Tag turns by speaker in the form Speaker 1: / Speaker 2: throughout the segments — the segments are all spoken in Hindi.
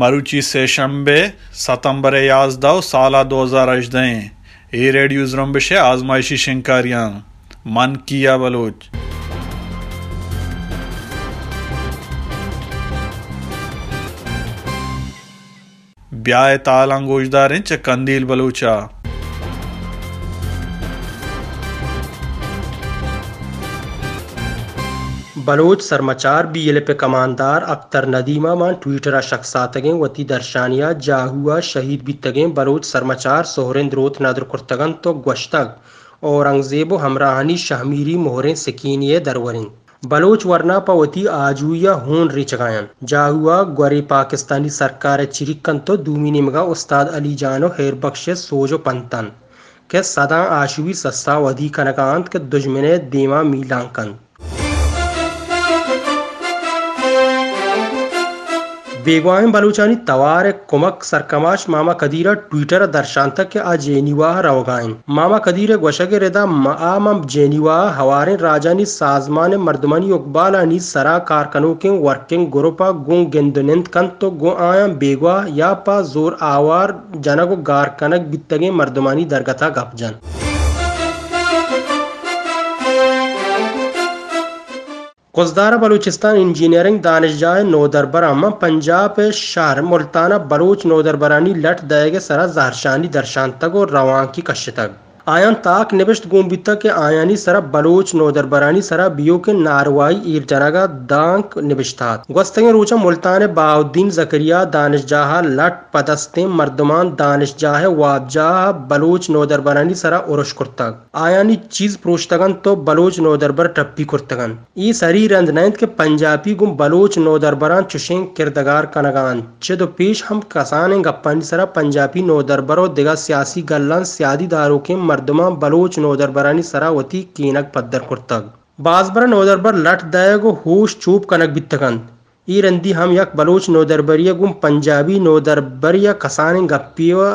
Speaker 1: मरुची से शंबे सतंबर याजदा साल दो हज़ार अजदय ए रेडियो जुम्बश आजमाइशी शिंकारियाँ मन किया बलोच ब्याह तालां गोशदारें कंदील बलूचा
Speaker 2: बलोच सरमाचार बी एल पे कमानदार अख्तर नदीमा मान ट्विटर शख्सातगें वती दर्शानिया जाहुआ शहीद बितगें बलोच सरमाचार सोहरें द्रोत नदर कुर्तगन तो गश्तग औरंगज़ेब हमराहनी शहमीरी मोहरें सकीनिय दरवरिन बलोच वरना पवती आजुया होन रिचगायन जाहुआ ग्वरे पाकिस्तानी सरकार चिरिकन तो दूमी निमगा उस्ताद अली जानो हेर बख्श सोजो पंतन के सदा आशुवी सस्ता वधी कनकांत के दुश्मने देवा मीलांकन बेगवाम बलूचानी तवार, कुमक, सरकमाश, मामा कदीरा, ट्विटर, दर्शांतक आ जेनिवाह रवगाइन मामा कदीर गोशगे रेदा, माम जेनिवाह हवारे, राजानी, साजमान, मर्दमानी, उकबालानी, सरा कारकनों के वर्किंग ग्रुपा, गुं, गेंदुनिंद कन तो गो आया, बेगवा या पा ज़ोर, आवार जनक गार कनक बित्तगे, मर्दमानी, दरगथा, गपजन। कुजदारा बलूचिस्तान इंजीनियरिंग दानिशजाय नोदरबरम पंजाब शहर मुल्ताना बलूच नोदरबरानी लठ दयगे सरा जहरशानी दर्शान तक और रवान की कश तक आयन ताक निबिष्ट गुम्बिता के आयानी सरा बलोच नोदर बरानी सरा बियो के नारवाई ईर जनागा दांक निबिष्तात गोस्तंगे रूचा मुल्तान बाउद्दीन जकरिया दानिश जाहा लट पदस्ते मर्दमान दानिश जाहे वाबजाह बलोच नोदर बरानी सरा उरुश कुर्तग आयानी चीज़ प्रोश्तगन तो बलोच नोदर बर टप्पी कुर्तगन। ई सरी रंदनैंत के पंजाबी गुम बलोच नोदर बरान चुशें किरदगार कनगान। चेदो पेश हम कसाने गप्पानी सरा पंजाबी नोदर बरो दिगा सियासी गल्लन सियादी दारों के मर्दमा बलोच नोदरबरानी सरावती कीनक पद्दर कुर्तग बाजबर नोदरबर लट दयगो होश चूप कनक बित्तकन ई रंदी हम यक बलोच नोदरबरिया गुम पंजाबी नोदरबरिया कसाने गप्पियो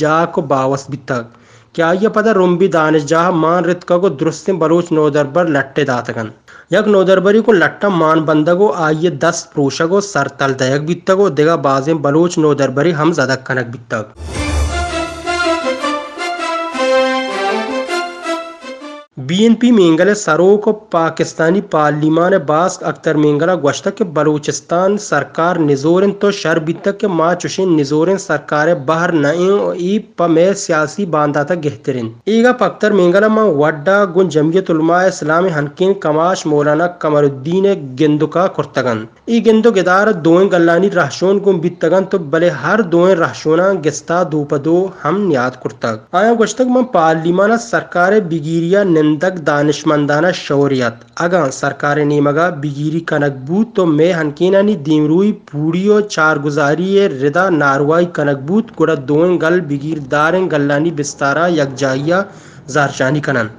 Speaker 2: जाको बावस बित्तक क्या ये पता रुम्बी दानिश जाह मान रित को दुरुस्त बलोच नोदरबर लट्टे दातकन यक नोदरबरी को लट्टा मान बंदगो आइए दस प्रोशगो सर तल दयक बित्तगो दिगा बाजे बलोच नोदरबरी हम जदक कनक बित्तक बीएनपी मेंगल सरोक पाकिस्तानी पार्लिमान बास अख्तर मेंगला गोश्त के बलूचिस्तान सरकार निजोरन तो शर बितक के माँ चुशिन निजोरन सरकार बहर नई प में सियासी बांधा तक गहतरिन। ईगा पख्तर मेंगला माँ वड्डा गुन जमियत उलमा इस्लाम हनकिन कमाश मौलाना कमरुद्दीन गिंदुका कुर्तगन। ई गिंदु गिदार दोए गल्लानी रहशोन गुम बितगन तो बले हर दोए रहशोना गिस्ता दूपदो हम याद कुर्तग। आया गोश्तक माँ पार्लिमाना सरकार बिगिरिया निंदक दानिशमंदाना शौरियत। अगा सरकार नीमगा बिगिरी कनकबूत तो मैं हनकीनानी दीमरुई पूड़ियो चार गुजारी रिदा नारवाई कनकबूत कुड़ा दोन गल बिगिर दारें गल्लानी बिस्तारा यकजाइया जारशानी कनन।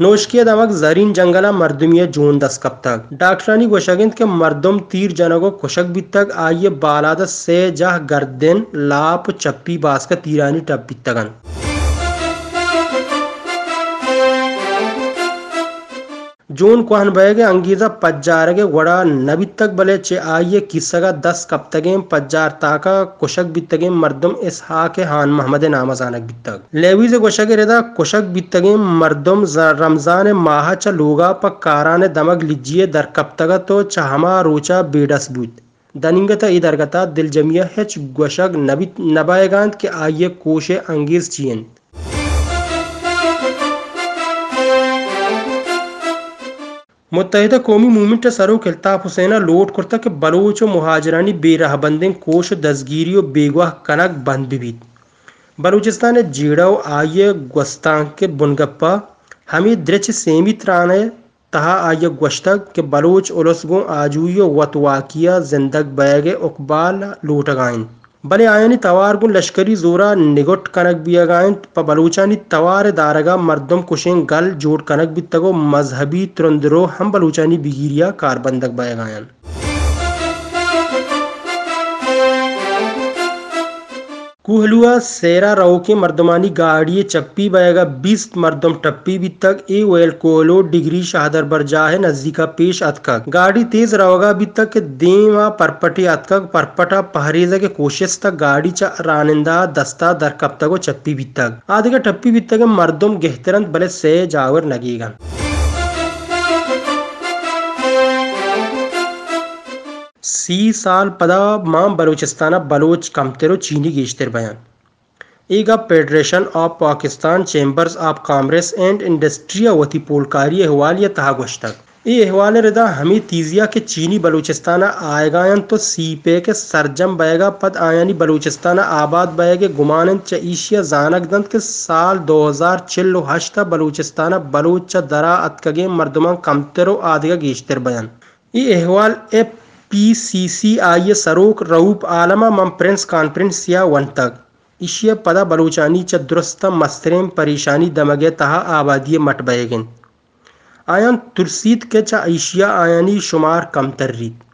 Speaker 2: नोशकिया दमक जरीन जंगला मरदमिया जून दस कब तक? डाक्टरानी गोशगिंद के मरदम तीर जनगो कुशक भी तक आइए बालाद से जह गर्दन लाप चप्पी बास का तीरानी टप भी तगन जून कोहन बयगे अंगीजा पज्जारगे वड़ा नबी तक बले चे आइए किसगा दस कब तगे पज्जार ताका कुशक बितगे मर्दम इसहा के हान मोहम्मद नामजानक बितग से कुशक रेदा कुशक बितगे मर्दम रमज़ान माह च लोगा प काराने दमक लिजिए दर कब तगा तो चहमा रोचा बेडस बुत। दनिंगता दिल जमिया हेच गोशक नबी नबायगांत के आइए कोशे अंगीज चियन। मुतहदा कौमी मूवमेंट सरो अल्ताफ हुसैन लोट कुर्ता के बलोच मुहाजरानी बेरहबंदें कोश, दसगिरी बेगवाह कनक बंद बिबित बलूचिस्तान जीड़ो आय ग्वस्तांक के बुनगप्पा हमी द्रच सेमी त्राने तहा आय ग्वश्तक के बलोच उलसगो आजुयो वतवाकिया जिंदग बैगे उकबाल लोटगाइन बले आयनी तवार गुन लश्करी जोरा निगोट कनक बियगायन प बलूचानी तवार दारगा मर्दम कुशें गल जोड़ कनक तगो मजहबी तुरंदरो हम बलूचानी बिगिरिया कारबंदक बयगायन कुहलुआ, सेरा रहो के मर्दमानी गाड़ी चप्पी बयगा बीस मर्दम, टप्पी भी तक, ए वेल कोलो, डिग्री, शाहदर बरजा है नजदीका, पेश अतक गाड़ी तेज रहोगा भी तक, देवा, परपटे अतक परपटा, पहरेजा के कोशिश तक, गाड़ी च रानिंदा, दस्ता दर कब तक चप्पी भी तक। आदि का टप्पी भी तक, मर्दम गहतरन बले से जावर लगेगा सी साल पदा माँ बलूचिस्ताना बलोच कमतेरो चीनी गेश्तर बयान। ईगा federation of Pakistan chambers of commerce and इंडस्ट्रिया वती पोलकारी अहवाल या तहा तक ये अहवाल रिदा हमी तीजिया के चीनी बलूचिस्ताना आयगायन तो सी पे के सरजम बयगा पद आयानी बलूचिस्ताना आबाद बयगे गुमानन चईशिया जानक दंत के साल 2000 चिल्लो हश्ता बलूचिस्ताना बलूच दरा अतकगे मर्दमा कमतरो आदिगा गेश्तर बयान। ये अहवाल ए पी सी सी आई सरोक रऊप आलमा मम प्रिंस कॉन्फ्रेंस या वन तक इशिया पदा बलूचानी च दुरुस्त मस्तरेम परेशानी दमगे तहा आबादी मट बयगिन आयन तुरसीत के च एशिया आयानी शुमार कम तर्रीत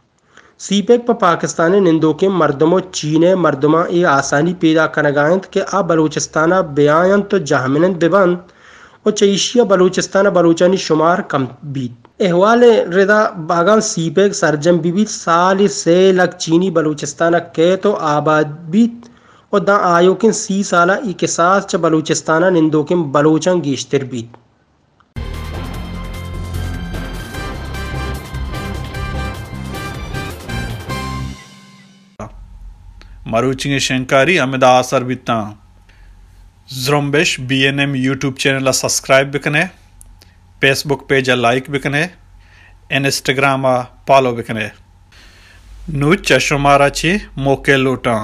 Speaker 2: सीपेक पर पाकिस्तानी निंदो के मर्दमो चीने मर्दमा ए आसानी पैदा करगायंत के आ बलूचिस्ताना बेआयन तो जहमिन बेबंद और चईशिया बलूचिस्ताना बलूचानी शुमार कम बीत अहवाल रिदा बागान सीपेक सरजम बीबी साल से लग चीनी बलूचिस्तान के तो आबाद बीत और दा आयोकिन सी साला के साथ च बलूचिस्ताना निंदोकिन बलूचन गिश्तर बीत।
Speaker 1: मरुचिंग शंकारी अमिदा आसर बिता। ज़्रोम्बेश B N M YouTube channel subscribe बिकने। फेसबुक पेज लाइक भी බිකනේ इंस्टाग्राम आ भी बिकने नु चशमाराची मौके लूटा